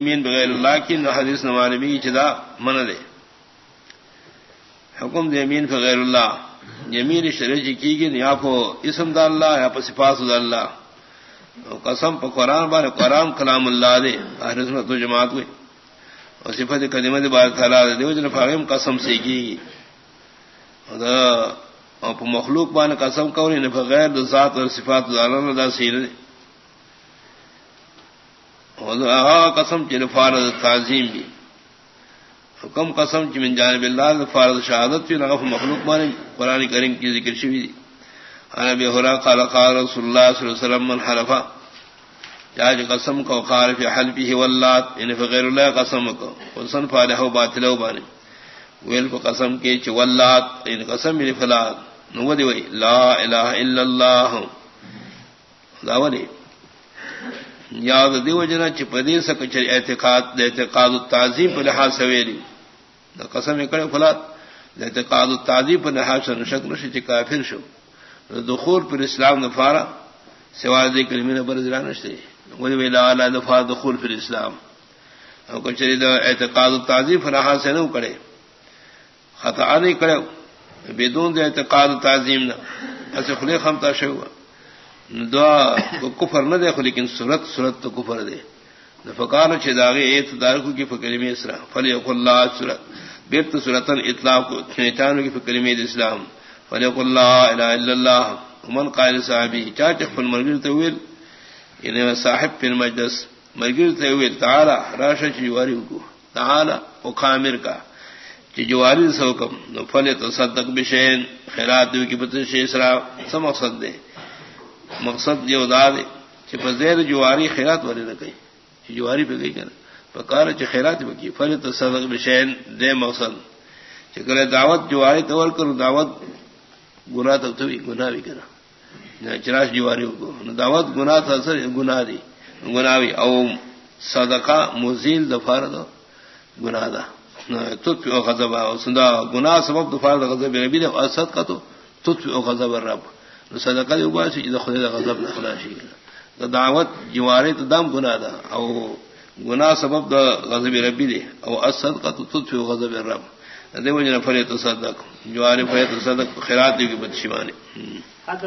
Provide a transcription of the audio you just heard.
یمین بغیر اللہ کی حدیث نمانبی چدا من دے۔ حکم دے یمین بغیر اللہ۔ یمین شرح جی کی گی یا پو اسم دا اللہ، یا پا سفاس دا اللہ۔ قسم پا قرآن بار قرآن کلام اللہ دے، اہل سنت و جماعت ہوئی اور صفت قدمہ دے بار کھلا دے، دیو جن فاغم قسم سے کی گی۔ اور پا مخلوق بان قسم کوری نہ بغیر دا ذات اور صفات دا اللہ دا سیر دے۔ ہاں، قسم چ فارد تعظیم بھی حکم قسم چ من جانب اللہ فارد شہادت بھی نغف مخلوق مانے قرآن کریم کی ذکر شوی دی۔ انا بے ہرا قال قال رسول اللہ صلی اللہ علیہ وسلم، من حلفا جاج جی قسم کو، قال فی حلفه واللات یعنی ان فغیر اللہ قسم کو۔ وسن فالح باطل بانے۔ ویل کو قسم کے چ واللات ان قسم من فلات۔ نو دی وی، لا الہ الا اللہ۔ داوری یاد دیو جنا چپدی سک چر اعتقاد اعتقاد التعظیم پر لحاظ سویری دا قسم کرے فلات اعتقاد التعظیم پر لحاظ سے نشک نشی چی کافر شو. دخول پر اسلام نفارا سوا دی کلمین بر ذرا نشتے ولی ویلا اعلی دفاع دخول پر اسلام. او کچری دا اعتقاد التعظیم پر لحاظ سے نو کرے خطا نہیں کرے بدون دے اعتقاد التعظیم نہ ایسے خلی خمتا شو دعا کفر نہ دیکھو لیکن صورت صورت تو کفر دے فکار چاغے ایت دارکو کی فکر میں اسرا فلیق اللہ صورت. بیت صورت اطلاع کو کی فکر میں اسلام. فلیق اللہ الہ الا اللہ من قائل صحابی چاچ فل مرگر طویل یعنی صاحب پھر مجلس مرگر طویل تعالی راشا چجواری کو تعالی و خامر کا. چجواری سوکم فل تصدق بشین خیرات دیو کی بتش اسرا سم مقصد دے مقصد یہ ادا دے کہ زیر جواری خیرات والے نہ کہیں جواری پہ گئی کرنا پکار چ خیرات پہ کی۔ فل تصدق بشین، دے مقصد۔ چکر دعوت جواری طور کرو، دعوت گناہ تک تو گناہ بھی کرا چراش جواری کو دعوت گناہ تھا سر گناہ دی۔ گناہ بھی۔ او صدقہ مزیل دفار دو گناہ دا۔ تت پہ غضب سندا، گناہ سبب دفار دا، غضب ربی دے اسد کا تو تت پہ غضب رب۔ صدقہ دی وباسی چې خدای د غضب نه خلاصي دا دعوت جواره ته دام ګناه ده. او گناہ سبب دا غضب ربی دی. او الصدقه تطفی غضب رب دے وجہ نه فرې تصدق. جواره فرې تصدق، خیرات دی کی بدشمانه